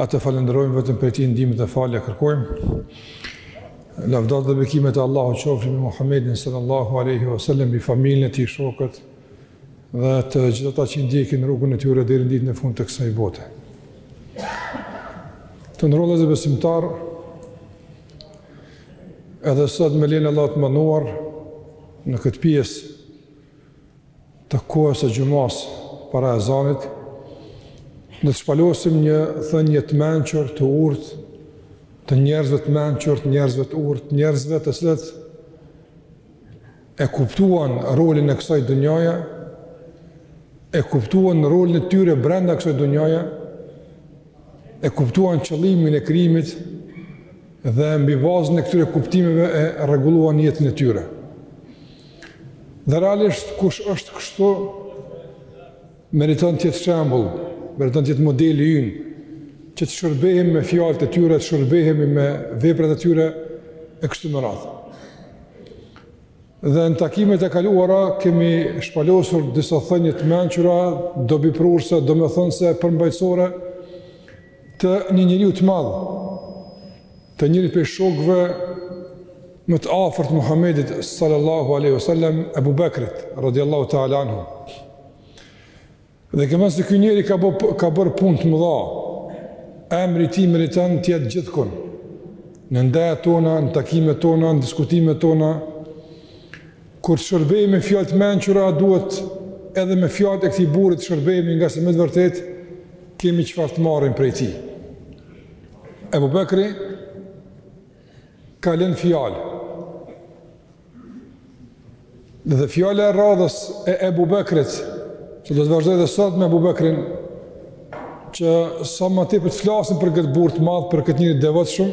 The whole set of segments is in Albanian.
Atë falënderojmë vetëm prej Tij ndihmë dhe falje kërkojmë. Lavdat dhe bekimet e Allahut qofshin mbi Muhammedin sallallahu alaihi wasallam, mbi familjen e tij, shokët dhe të gjithë ata që ndjekin rrugën e tyre deri në ditën e fundit të kësaj bote. Të nderuar besimtarë edhe sot me lejen e Allahut të madhëruar në këtë pjesë të kohës së xhumasë para ezanit, do të shpalosim një thënie të mençur, të urtë, të njerëzve të mençur, të njerëzve të urtë, njerëzve të cilët e kuptuan rolin e kësaj dynjaje, e kuptuan rolin e tyre brenda kësaj dynjaje, e kuptuan qëllimin e krijimit dhe mbi bazën e këtyre kuptimeve e rregulluan jetën e tyre. Dhe realisht kush është kështu meriton të jetë shembull, meriton të jetë modeli ynë që të shërbehemi me fjalët e tyre, të shërbehemi me veprat e tyre e kështu me radhë. Dhe në takimet e kaluara kemi shpalosur disa thënie të mençura, dobiprurëse, domethënëse, përmbajtësore, të një njeriu të madh, të njëri prej shokëve më të afërt të Muhamedit sallallahu alaihi wasallam, Abu Bekrit radhiyallahu ta'ala anhu. Dhe kemi thënë se ky njeri ka bë ka bërë punë të mëdha. Emri i tij meriton të jetë gjithkund. Në ndejat tona, në takimet tona, në diskutimet tona, Kur të shërbehemi me fjalë të mençura, duhet edhe me fjalët e këtij burri të shërbehemi, ngase me të vërtetë kemi çfarë të marrim prej tij. Ebu Bekri ka lënë fjalë. Dhe fjala e radhës e Ebu Bekrit, që do të vazhdojë edhe sot me Ebu Bekrin, që sa më tepër të flasim për këtë burrë të madh, për këtë njeri të devotshëm,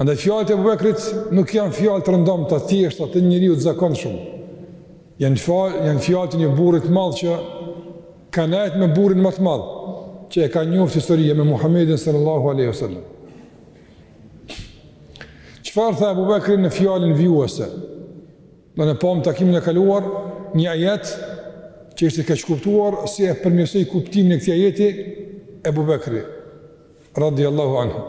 Andaj fjalët e Abu Bekrit nuk janë fjalë të rëndomta, të thjeshta të një njeriu të zakonshëm. Janë fjalë, janë fjalë të një burri të madh që ka nejt me burrin më të madh që e ka njoftë historia me Muhamedin sallallahu alaihi wasallam. Çfarë tha Abu Bekri në fjalën vijuese? Do ne pamë takimin e kaluar një ajet që ishte keqkuptuar si e përmirësoi kuptimin e këtij ajeti Abu Bekri. Radiallahu anhu.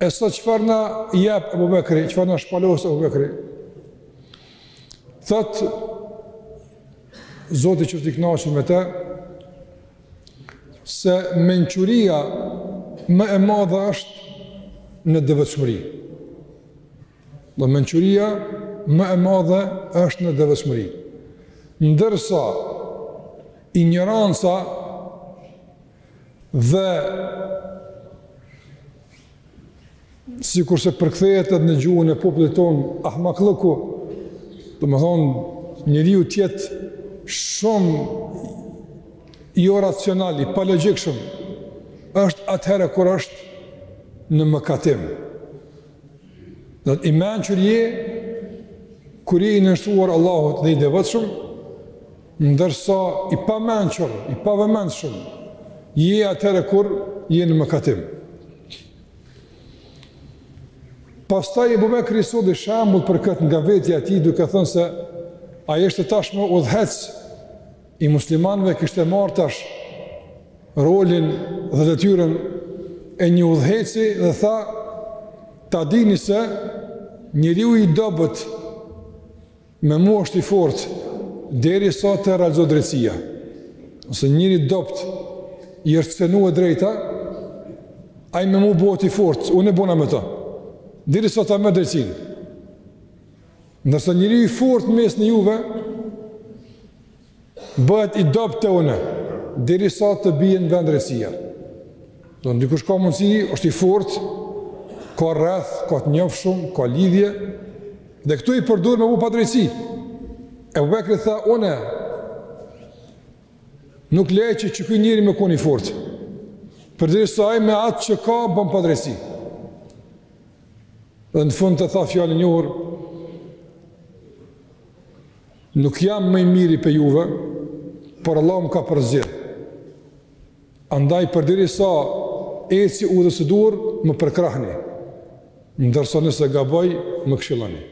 E sot çfarë na jep Ebu Bekri, çfarë na shpalos Ebu Bekri? Thotë, Zoti qoftë i kënaqun me te, se mençuria më e madhe është në devotshmëri. Dhe mençuria më e madhe është në devotshmëri. Ndërsa, injoranca, Dhe sikurse përkthehet edhe në gjuhën e popullit tonë ahmakllëku, domethënë njeriu të jetë shumë jo racional, i palogjikshëm, është atëherë kur është në mëkatim. Domethënë i mençur je kur je i nënshtruar Allahut dhe i devotshëm, Ndërsa i pamençur, i pavëmendshëm, je atëherë kur je në mëkatim. Pastaj Ebu Bekri solli shembull për këtë nga vetja e tij duke thënë se ai është tashmë udhëheqës i muslimanëve kishte marrë tash rolin dhe detyrën e një udhëheqësi dhe tha ta dini se njeriu i dobët Me mu është i fort derisa të realizohet drejtësia. Nëse njeriut dobët i është cenu e drejta, ai me mu bëhet i fort, unë e bona me ta. Derisa ta merr drejtësinë. Ndërsa njeriu i fort mesin e juve, bëhet i dobët te une, derisa të bije në vend drejtësia. Domethënë dikush ka mundësi, është i fort, ka rreth, ka të njofshëm, ka lidhje, dhe këto i përdur me bo padrejtësi. Ebu Bekri tha, une, nuk lejoj që qiky njeri me kon i fort, përderisa ai me atë që ka, bon padrejtësi. Dhe në fund e tha fjalën e njohur, Nuk jam më i miri prej juve, por Allahu më ka përzgjedh. Andaj përderisa eci udhës së duhur, më përkrahni. Ndërsa nëse gaboj, më këshiloni.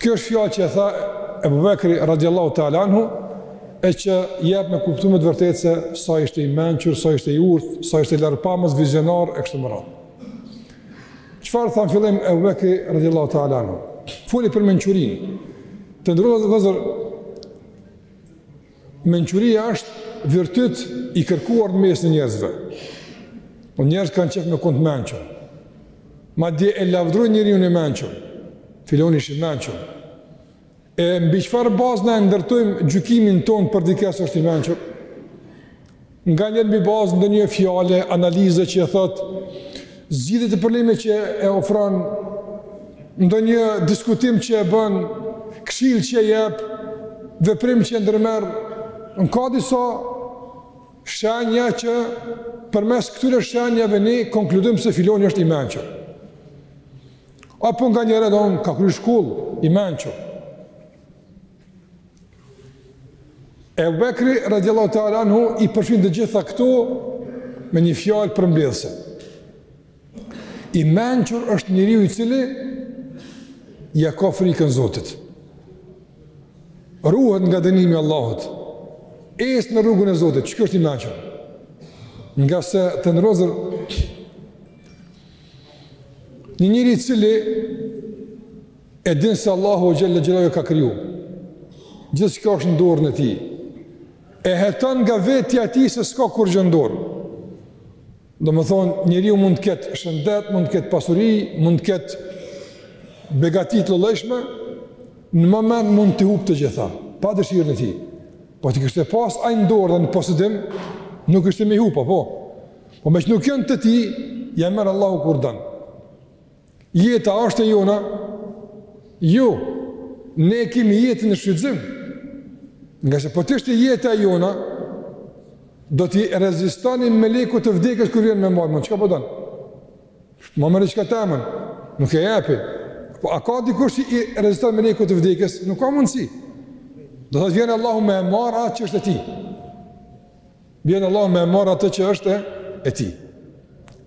Kjo është fjalë që e tha Ebu Bekri radiallahu ta'ala anhu, e që jep me kuptu me të vërtetë se sa ishte i mençur, sa ishte i urtë, sa ishte i largpamës, vizionar, e kështu me radhë. Çfarë tha në fillim Ebu Bekri radiallahu ta'ala anhu? Foli për mençurinë. Të nderuar vëllezër, mençuria është virtyt i kërkuar në mesin e njerëzve. O po njerëzit kanë qejf me kon të mençur. Madje e lavdrojnë njeriun e mençur. Filoni ish i mençur. E mbi çfarë bazë na e ndërtojmë gjykimin tonë për dikë se është i mençur? Nganjëherë mbi bazë ndonjë fjale, analize që e thotë zgjidhje të problemit që e ofron ndonjë diskutim që e bën, këshillë që e jep, veprim që e ndërmerr, domethënë ka disa shenja që përmes këtyre shenjave ne konkludojmë se filoni është i mençur. Apo nga njeri edhe s'ka kry shkollë, i mençur. Ebu Bekri, radiallahu ta'ala anhu, i përshin të gjitha këtu me një fjallë përmbledhëse. I mençur është njeriu i cili ia ka frikën Zotit. Ruhet nga dënimi Allahut. Ecën në rrugën e Zotit, ky është i mençur. Ngase, të nderuar Një njeri i cili e din se Allahu Xhelle Xhelaluhu e ka kriju, gjithçka është në dorën e tij, e heton nga vetja e tij se s'ka kurrgjë në dorë. Domethënë, njeriu mund të ketë shëndet, mund të ketë pasuri, mund të ketë begati të llojllojshme, në moment mund t'i hupë të gjitha, pa dëshirën e tij. Po t'i kishte pas ai në dorë dhe në posedim, nuk kishte me i hup, apo. Po meqë nuk janë të tij, ia merr Allahu kur don. Jeta është e jona, jo, ne e kemi jetën në shfrytëzim, ngase po të ishte jeta e jona, do t'i rezistonim melekut të vdekjes kur vjen me marr, më çka po don? Me ma marr çka temen, nuk e jepi. Po a ka dikush që i reziston melekut të vdekjes? Nuk ka mundësi. Do të thotë vjen Allahu me e marr atë që është e tij. Vjen Allahu me e marr atë që është e tij.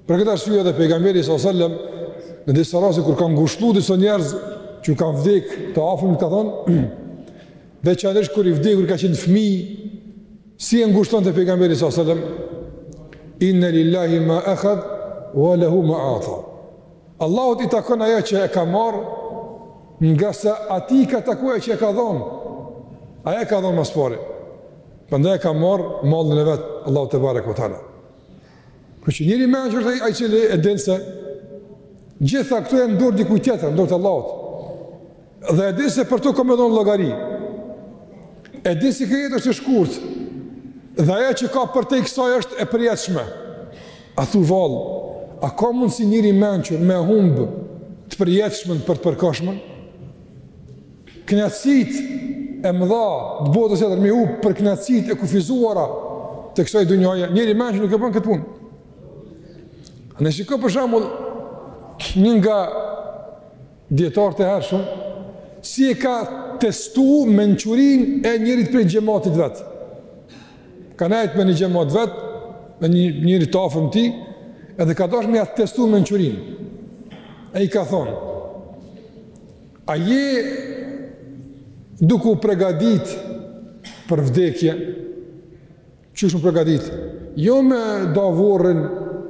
Për këtë arsye edhe pejgamberi sallallahu alajhi wasallam në disa raste kur ka ngushëllu disa njerëz që u kanë vdek të afërmit ka thonë veçanërisht kur i vdekuri ka qenë fëmijë si e ngushllonte pejgamberi sallallahu alajhi wasallam inna lillahi ma akhad wa lahu ma ata. Allahut i takon ajo që e ka marr ngase atij ka takuar që e ka dhon. Ai e ka dhon më së Prandaj e ka marr mallin e vet Allahu tebareke ve teala. Kështu që njeri i mençur është ai i cili e din se të gjitha këto janë n'dorë të dikujt tjetër, n'dorë të Allahut. Dhe e din se për to ka me dhon llogari. E din se kjo jetë është e shkurt. Dhe ajo që ka përtej kësaj është e përjetshme. A thu vallë, a ka mundësi njeri i mençur me humbë të përjetshmen për të përkohshmen? Kënaqësitë e mëdha të botës tjetër me i hup për kënaqësitë e kufizuara të kësaj dunjaje, njeri i mençur nuk e bën këtë punë. Ne, shikoni për shembull një nga dijetarët e hershëm si e ka testuar mençurinë e njërit prej xhematit vet. Ka nejt me një xhemat vet, me një njeri të afërm të tij, edhe ka dasht me ia testu mençurinë. E i ka thonë: A je duke u pregadit për vdekje? Qysh m'u pregadit? Jo me do vorrin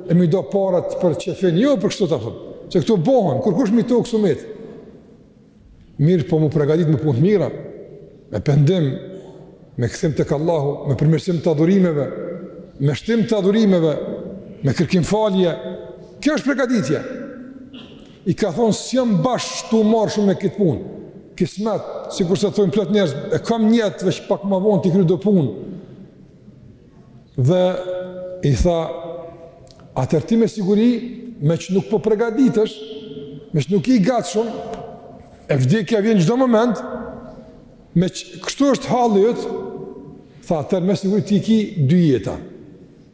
e m'i do paret për qefin, jo për kështu të fëmë. Se këto bohen, kurkush mi tokë s'u met. Mirëpo m'u pregadit me punë të mira, me pendim, me kthim tek Allahu, me përmirësim të adhurimeve, me shtim të adhurimeve, me kërkim falje. Kjo është pregaditje. I ka thonë, s'jam bash tu u marrë shumë me këtë punë. Kismet, sikurse thojnë plot njerëz, e kam nijet veç pak ma vonë t'i kry do punë. Dhe i tha, atëherë ti me siguri, meqë nuk po pregaditesh, meqë nuk je i gatshëm, e vdekja vjen çdo moment, meqë kështu është halli yt, tha atëherë me siguri ti ki dy jetë.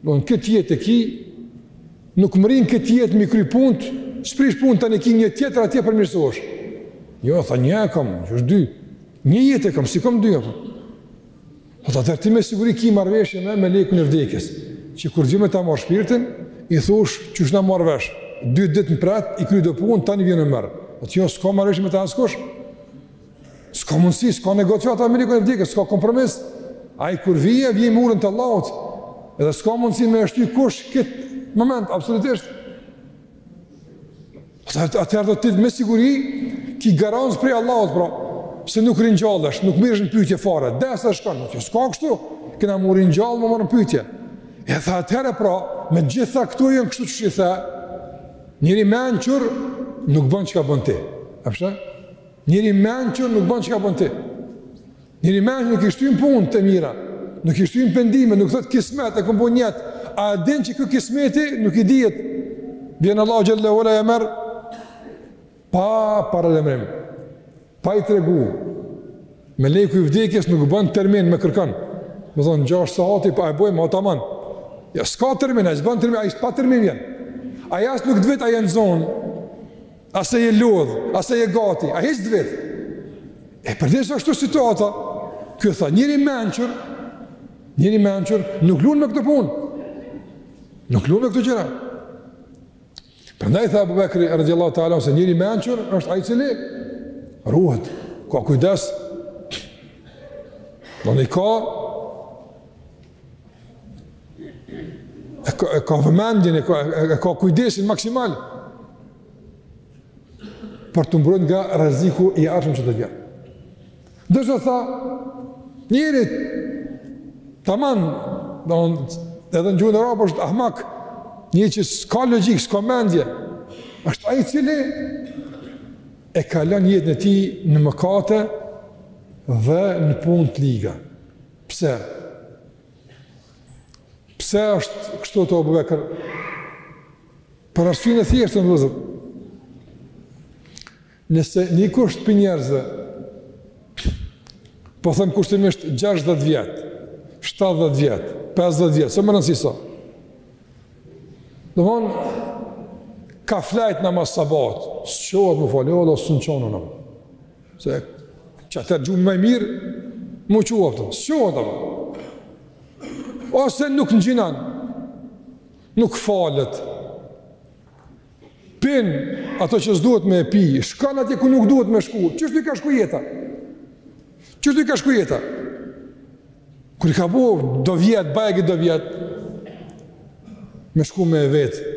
Domethënë këtë jetë e ki, nuk mrrin këtë jetë m'i kry punët, s'prish punë tani ki një tjetër atje përmirësohesh. Jo, tha një e kam, qysh dy. Një jetë e kam, s'i kam dy. Epo tha atëherë ti me siguri ki marrëveshje me melekun e vdekjes, që kur vjen me ta marrë shpirtin, i thush qysh jena marrë vesh, dy ditë më prit, i kry do punë, tani vjen më merr. Po tha jo, s'ka marrëveshje me ta askush. S'ka mundësi, s'ka negociata me melekun e vdekjes, s'ka kompromis. Ai kur vjen, vjen me urdhër të Allahut. Edhe s'ka mundësi me e shty kush këtë moment, absolutisht. Atëherë tha ti me siguri, ki garancë prej Allahut, pra, se nuk ringjallesh, nuk merresh në pyetje fare, vdes e shkon, jo s'ka kështu, kena m'u ringjallë m'u marrë në pyetje. E tha atëherë, pra, meqë gjitha këto janë kështu qysh i the, njeri i mençur nuk bën çka bën ti. E përse? Njeri i mençur nuk bën çka bën ti. Njeri i mençur nuk i shtyn punët e mira, nuk i shtyn pendimet, nuk thotë kismet e kam bo nijet, a e din që ky kismeti nuk dihet. Vjen Allahu xhele ve ala e merr, pa paralajmërim, pa i tregu, meleku i vdekjes nuk bën termin me kërkan, me thonë gjashtë sahati, po e bojmë, a tamam. Jo, s'ka termin, ai s'bën termin, ai pa termin vjen. Ai as nuk t'vet, a je i zonë, As a je lodhë, as a je gati, ai hiç s't'vet. E përderisa është situata, kjo tha njeri i mençur, njeri i mençur nuk lun me këto punë. Nuk lun me këto gjëra. Prandaj tha Abu Bekri, radijallahu teala anhu, se njeri i mençur është ai i cili, ruhet, ka kujdes, domethënë ka, E ka, e ka vëmendjen, e ka, e ka kujdesin maksimal për t'u mbrojt nga rreziku i ardhshëm që të vjen. Ndërsa tha, njeri, taman, dhe edhe në gjuhën arabe është ahmak, një që s'ka logjikë, s'ka mendje, është aji cili e kalon jetën e tij në mëkate dhe në punë të liga. Pse? Pse është kështu tha Ebu Bekr? Për arsye të thjeshtë vëllezër. Nëse ndokush prej njerëzve, po themi kushtimisht 60 vjet, 70 vjet, 50 vjet, s'o me rëndësi sa. Domethon, ka flejt namaz sabahut, s'çohet m'u falë, ose s'un çon. Se qatëher gjumi ma i mirë, m'u çu, po. s'çohet, po. ose nuk agjinon, nuk falet, pin ato që s'duhet me pi, shkon atje ku nuk duhet me shku, qysh i ka shku jeta? Qysh i ka shku jeta? Kur i ka bo do vjet, bajagi do vjet, me shku me vetë,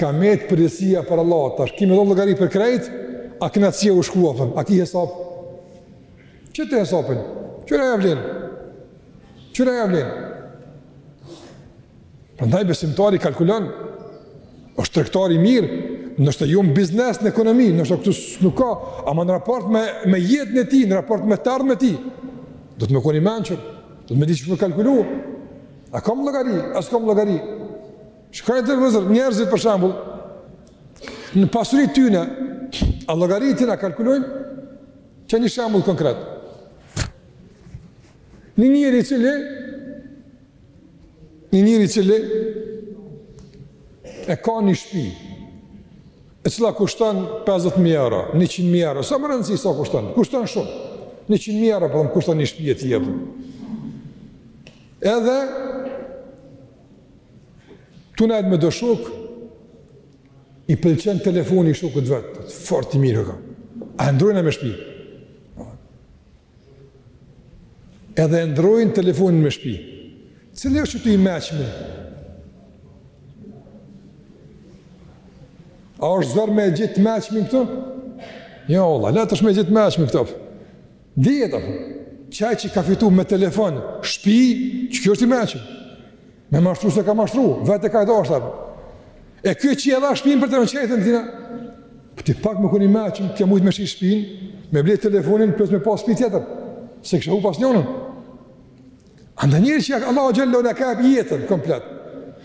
Ka met përgjegjësia para Allahut. Tash kemi me dhënë llogari për krejt, a kënaqësia u shkua thon, a ki hesap? Qite hesapin? Çe ja vlen? Çe ja vlen? Prandaj besimtari kalkulon është tregtar i mirë, ndoshta jo në biznes në ekonomi, ndoshta këtu nuk ka, ama në raport me, me jetën e tij, në raport me të ardhmen e tij, duhet me kon i mençur, duhet me ditë me kalkulu, a kam llogari, a s'kam llogari, Shka e të vëllezër, njerëzit për shembull, në pasurit tyne, a llogaritin, a kalkulojnë, qe një shembull konkret. Një njeri i cili, një njeri i cili, e ka një shpi, e cila kushton 50.000 euro, 100.000 euro, s'o me rëndësi sa kushton, kushton shumë, 100.000 euro, por po themi kushton një shpi e tij. Edhe, Tu nejt me do shokë, i pëlqen telefoni i shokut t'vet, fort i mirë e ka. A e ndrrojna me shpi? Edhe e ndrrojnë telefonin me shpi. Cili është qetu i meçmi? A është zor me gjet t'meçmin këtu? Jo, vallah, lehtë është me gjet t'meçmin këtu. Dihet, apo, qaj që ka fitu me telefon, shpi, qiky është i meçmi? Me mashtru s'e ka mashtru, vetë e ka dasht. E kjo që e dha shpinë për të në qëjtën tina, për po ti pak me kon i meçëm të mujtë me shit shpinë, me ble telefonin, plus me pas shpi tjetër, se kështë hu pas njënën. A një njeri që ia ka Allahu xhele në ka e jetën komplet,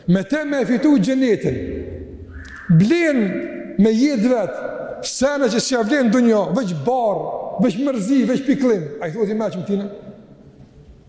me te me fitu xhenetin, blen me jetë të vet, sene që s'ia vlen dë një, veç barrë, veç mërzi, veç pikllim, a i thohet i meçëm ktina?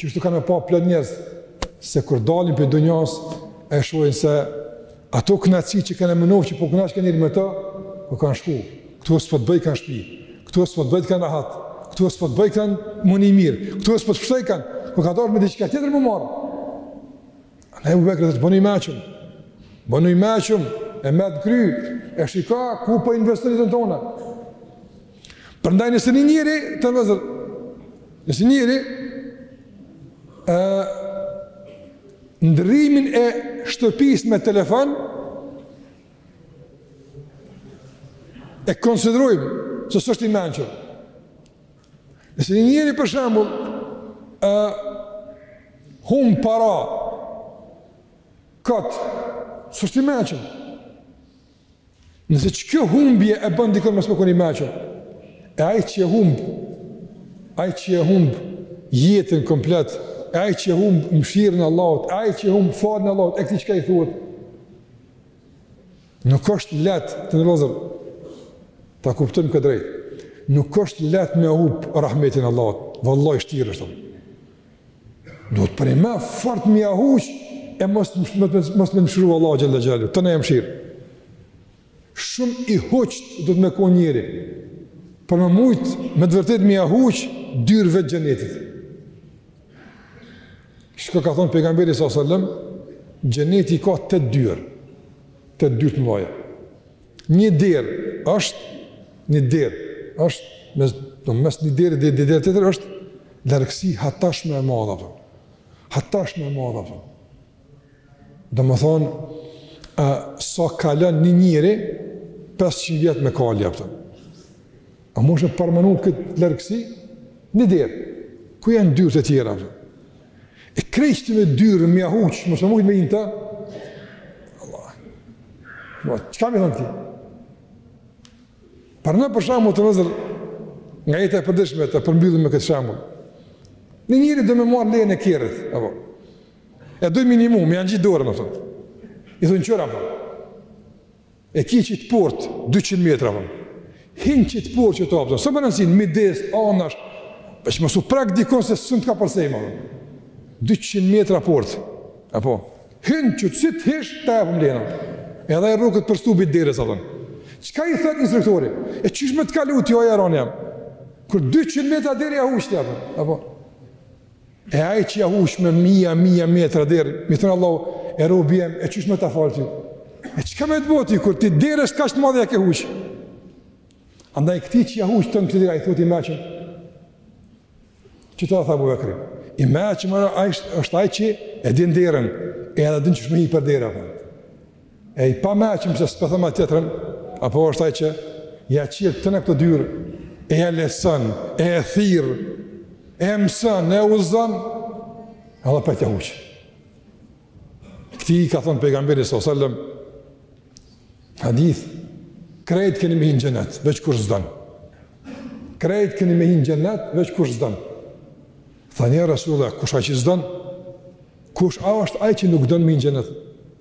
Kështu kanë me pa plot njerëz se kur dalin prej dunjas e shohin se ato kënaqësi që kanë menu që po kënaqen njerë me to, kot kanë shku. Këtu s'po të bëjkan shtëpi. Këtu s'po të bëjkan rahat. Këtu s'po të bëjkan me ni mirë. Këtu s'po të pshtojkan. Po ka dorë me diçka tjetër m'u marrë. Ne u vëkë të bonu i meçëm. Bonu i meçëm e ment n'kry e shika ku po investon jetën tone. Prandaj nëse një njeri, të vëllezër, nëse njeri, e, ndërrimin e shtëpisë me telefon, e konsiderojmë, se s'është i mençur. Nëse një njeri, për shembull, e, hum para kot, s'është i mençur. Nëse qikjo humbje e bën dikon mos m'u kon i mençur, e ai që e humb, ai që e humb jetën komplet, e ai që e humb mshirën e Allahut, e ai që e humb faljen e Allahut, e këtij çka i thuhet? Nuk është lehtë të nderuar vëllezër, ta kuptojmë këtë drejt, nuk është lehtë me hup rahmetin e Allahut, vallahi shtirë është të. Duhet prej ma fort me ia huq e mos me mshiru Allahu xhele xhelaluhu. Të na mshir. Shumë i huqt duhet me kon njeri. Për me mujt me të vërtetë me ia huq dyrve të xhenetit. Çka ka thon pejgamberi sallallahu alajhi wasallam, xheneti ka tetë dyer. Tetë dyer të mdhaja. Një derë është një derë, është mes, do mes një dere dhe një dere tjetër është largësi hatashme e madhe, kupton. Hatashme e madhe, kupton. Domethonë ë sa kalon një njeri 500 vjet me kali, kupton. A munesh me paramenu këtë largësi? Një derë. Ku janë dyrt e tjera? Kupton? E krejt me dyer, me ia huq, mos me mujt me hi n'ta. Allah. Allah, çka me i thënë këtij? Po një për shembull të nderuar vëllezër, nga jeta e përditshme, ta përmbyllim me këtë shembull. Një njeri do me marrë lejen e kerrit, apo. E don minimum, me janë gjithë dorën, apo. I thënë qëra, apo. E ki qit port, 200 metra, apo. Hin n'qit port që të apëzën. S'o me rëndsi, n'midis, anash, veç mos u prek dikun se sun të ka përsejma, apo. 200 metra port. Apo, hin qetu si të hishë, të e për lena. Edhe e rroket për stubi të derës, apo. Çka i thot instruktori? E qysh me të kalu ty o jaran jem? Kur 200 metra derë ia huq ti, apo. Apo, E ai që ja huq me mija, mija metra derë, me i thon Allahu, e robi jem, e qysh me ta fal ty? E çka me të bo ty, kur ti derës kaq të madhe ja ke huq? Andaj këti që ja huq tan këtë derë, ai thot i meçëm, qysh tha Ebu Bekri, i meçëm është ai që e din derën, e edhe din qysh me hi për dere, apo. E i pameçëm se s'pe thema tjetërën, apo është ai që ja çel tan këto dyr, e ja lehtson, e e thirr, e mëson, e udhzon, edhe prap ja huq. Këti i ka thonë pejgamberi s.a.s. Hadith, krejt keni me hi n'xhenet, veç kush s'don. Krejt keni me hi n'xhenet, veç kush s'don. Thanë ja Resulullah, kush a që s'don? Kush është aj që nuk don me hi n'xhenet?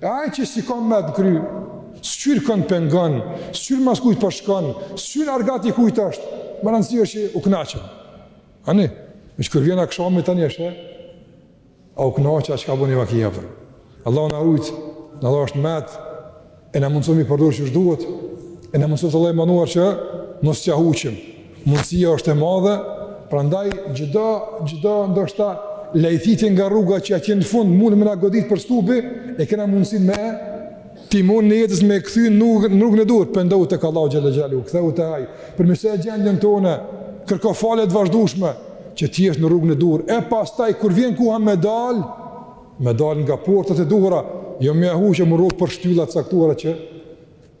E ai që s'i ka met n'kry, s'kqyr kënd pengon, s'kqyr mas kujt po shkon, s'kqyr argati kujt është, me rëndësi është që u kënaqëm. Ani, veç kur vjen akshami tani është, a u kënaqe, a çka bo një vakija, për. Allah në rujtë, në Allah është met, e në mundësëm i përdur që është duhet, e në mundësëm të Allah i manuar që mos t'ja huqim, Mundësia është e madhe, prandaj çdo çdo ndoshta lajthitje nga rruga që atje në fund mund me na godit për stupi, e kena mundësinë me timon n'jetës me u kthy në rrugën e duhur, pendohu tek Allahu xhelle xhelaluhu, kthehu tek ai, përmirësoje gjendjen tonde, kërko faljet e vazhdushme, që të jesh në rrugën e duhur, e pastaj, kur vjen koha me dal, me dal nga portat e duhura, jo me ja huq e m'u rru për shtyllat e caktuara që,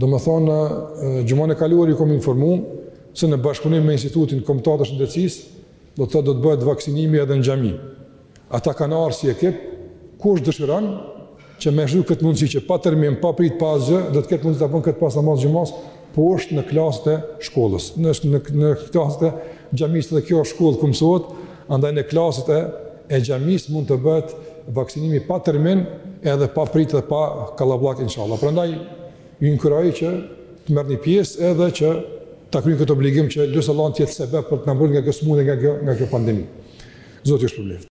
Domethënë, xhumanë e kaluar ju kam informu se në bashkëpunim me Institutin Kombëtar të Shëndetësisë, do të thotë do të bëhet vaksinimi edhe në xhami. Ata kanë ardhur si ekip, kush dëshiron që me shfrytëzu këtë mundësi që pa termin, pa prit pa asgjë, do të ketë mundësi ta bën këtë pas namaz xhumas, poshtë në klasët e shkollës. Në në, në klasët e xhamisë dhe kjo është shkollë ku mësohet, andaj në klasët e e xhamisë mund të bëhet vaksinimi pa termin edhe pa pritë edhe pa kalabllak inshallah. Prandaj ju inkurajoj që të merrni pjesë edhe që ta kryeni këtë obligim që lus Allahun të jetë sebeb për të na mbrojtur nga kjo sëmundje, nga kjo nga kjo pandemi. Zoti ju shpërbleftë.